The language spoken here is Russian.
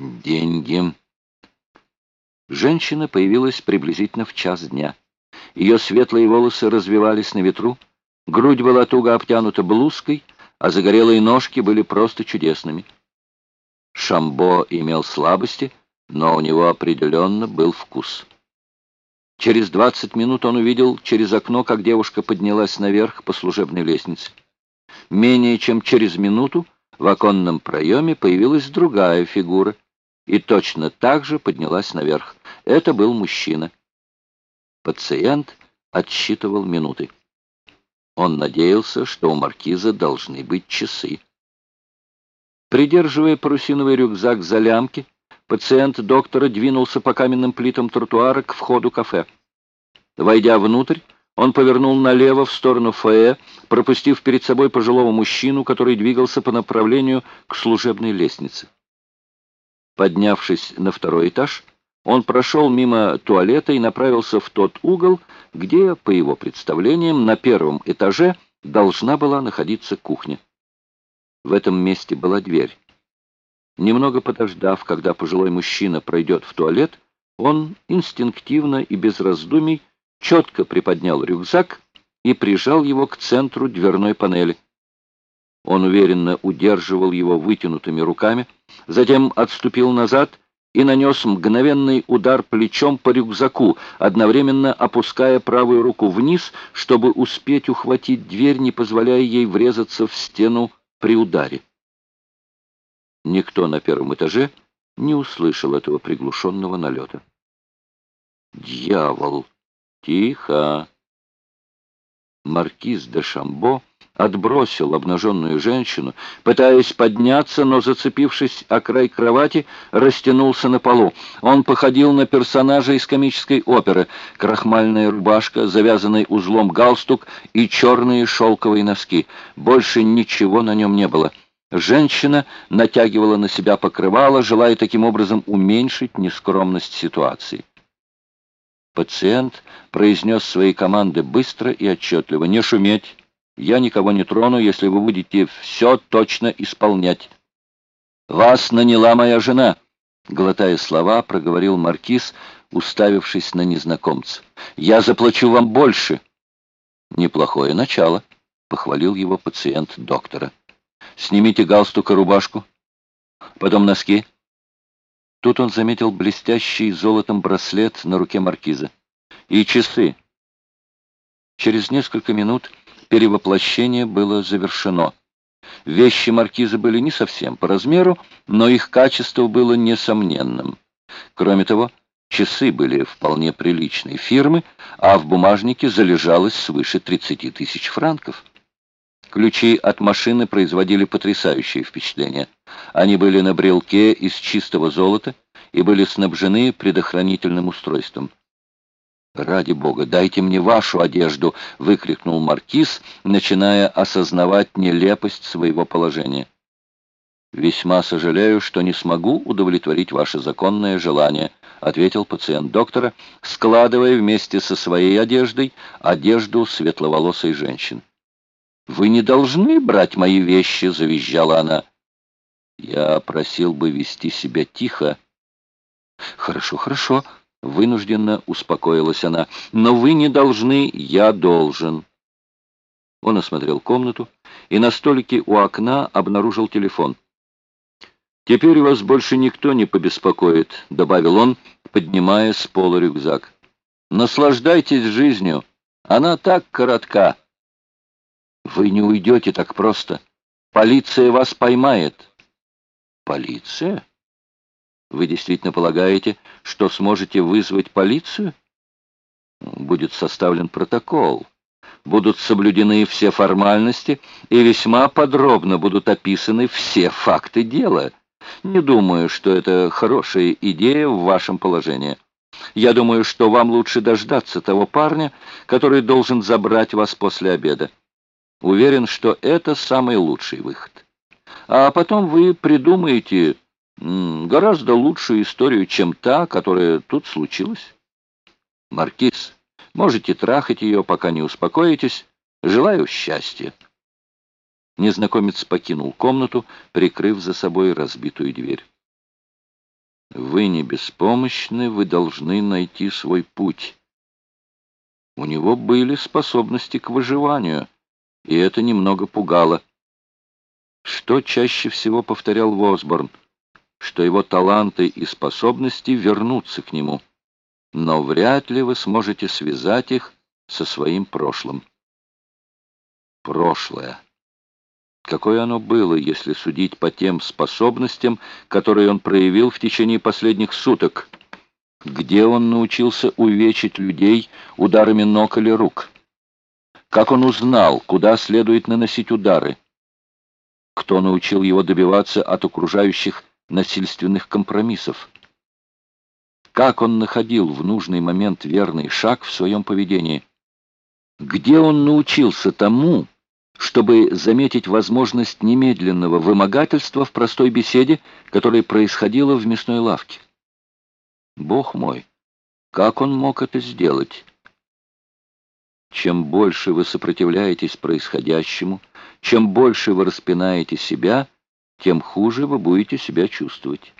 Деньги. Женщина появилась приблизительно в час дня. Ее светлые волосы развивались на ветру, грудь была туго обтянута блузкой, а загорелые ножки были просто чудесными. Шамбо имел слабости, но у него определенно был вкус. Через двадцать минут он увидел через окно, как девушка поднялась наверх по служебной лестнице. Менее чем через минуту в оконном проеме появилась другая фигура — и точно так же поднялась наверх. Это был мужчина. Пациент отсчитывал минуты. Он надеялся, что у маркиза должны быть часы. Придерживая парусиновый рюкзак за лямки, пациент доктора двинулся по каменным плитам тротуара к входу кафе. Войдя внутрь, он повернул налево в сторону фойе, пропустив перед собой пожилого мужчину, который двигался по направлению к служебной лестнице. Поднявшись на второй этаж, он прошел мимо туалета и направился в тот угол, где, по его представлениям, на первом этаже должна была находиться кухня. В этом месте была дверь. Немного подождав, когда пожилой мужчина пройдет в туалет, он инстинктивно и без раздумий четко приподнял рюкзак и прижал его к центру дверной панели. Он уверенно удерживал его вытянутыми руками, затем отступил назад и нанес мгновенный удар плечом по рюкзаку, одновременно опуская правую руку вниз, чтобы успеть ухватить дверь, не позволяя ей врезаться в стену при ударе. Никто на первом этаже не услышал этого приглушенного налета. «Дьявол! Тихо!» Маркиз де Шамбо отбросил обнаженную женщину, пытаясь подняться, но, зацепившись о край кровати, растянулся на полу. Он походил на персонажа из комической оперы. Крахмальная рубашка, завязанный узлом галстук и черные шелковые носки. Больше ничего на нем не было. Женщина натягивала на себя покрывало, желая таким образом уменьшить нескромность ситуации. Пациент произнес свои команды быстро и отчетливо. «Не шуметь! Я никого не трону, если вы будете все точно исполнять. Вас наняла моя жена, глотая слова, проговорил маркиз, уставившись на незнакомца. Я заплачу вам больше. Неплохое начало, похвалил его пациент доктора. Снимите галстук и рубашку, потом носки. Тут он заметил блестящий золотом браслет на руке маркиза. И часы. Через несколько минут перевоплощение было завершено. Вещи маркиза были не совсем по размеру, но их качество было несомненным. Кроме того, часы были вполне приличной фирмы, а в бумажнике залежалось свыше 30 тысяч франков. Ключи от машины производили потрясающее впечатление. Они были на брелке из чистого золота и были снабжены предохранительным устройством. «Ради бога, дайте мне вашу одежду!» — выкрикнул маркиз, начиная осознавать нелепость своего положения. «Весьма сожалею, что не смогу удовлетворить ваше законное желание», — ответил пациент доктора, складывая вместе со своей одеждой одежду светловолосой женщины. «Вы не должны брать мои вещи!» — завизжала она. «Я просил бы вести себя тихо». «Хорошо, хорошо», Вынужденно успокоилась она. «Но вы не должны, я должен». Он осмотрел комнату и на столике у окна обнаружил телефон. «Теперь вас больше никто не побеспокоит», — добавил он, поднимая с пола рюкзак. «Наслаждайтесь жизнью. Она так коротка». «Вы не уйдете так просто. Полиция вас поймает». «Полиция?» Вы действительно полагаете, что сможете вызвать полицию? Будет составлен протокол. Будут соблюдены все формальности и весьма подробно будут описаны все факты дела. Не думаю, что это хорошая идея в вашем положении. Я думаю, что вам лучше дождаться того парня, который должен забрать вас после обеда. Уверен, что это самый лучший выход. А потом вы придумаете гораздо лучшую историю, чем та, которая тут случилась. Маркиз, можете трахать ее, пока не успокоитесь. Желаю счастья. Незнакомец покинул комнату, прикрыв за собой разбитую дверь. Вы не беспомощны, вы должны найти свой путь. У него были способности к выживанию, и это немного пугало. Что чаще всего повторял Восборн? Что его таланты и способности вернутся к нему. Но вряд ли вы сможете связать их со своим прошлым. Прошлое. Какое оно было, если судить по тем способностям, которые он проявил в течение последних суток? Где он научился увечить людей ударами ног или рук? Как он узнал, куда следует наносить удары? Кто научил его добиваться от окружающих насильственных компромиссов? Как он находил в нужный момент верный шаг в своем поведении? Где он научился тому, чтобы заметить возможность немедленного вымогательства в простой беседе, которая происходила в мясной лавке. Бог мой, как он мог это сделать? Чем больше вы сопротивляетесь происходящему, чем больше вы распинаете себя, тем хуже вы будете себя чувствовать.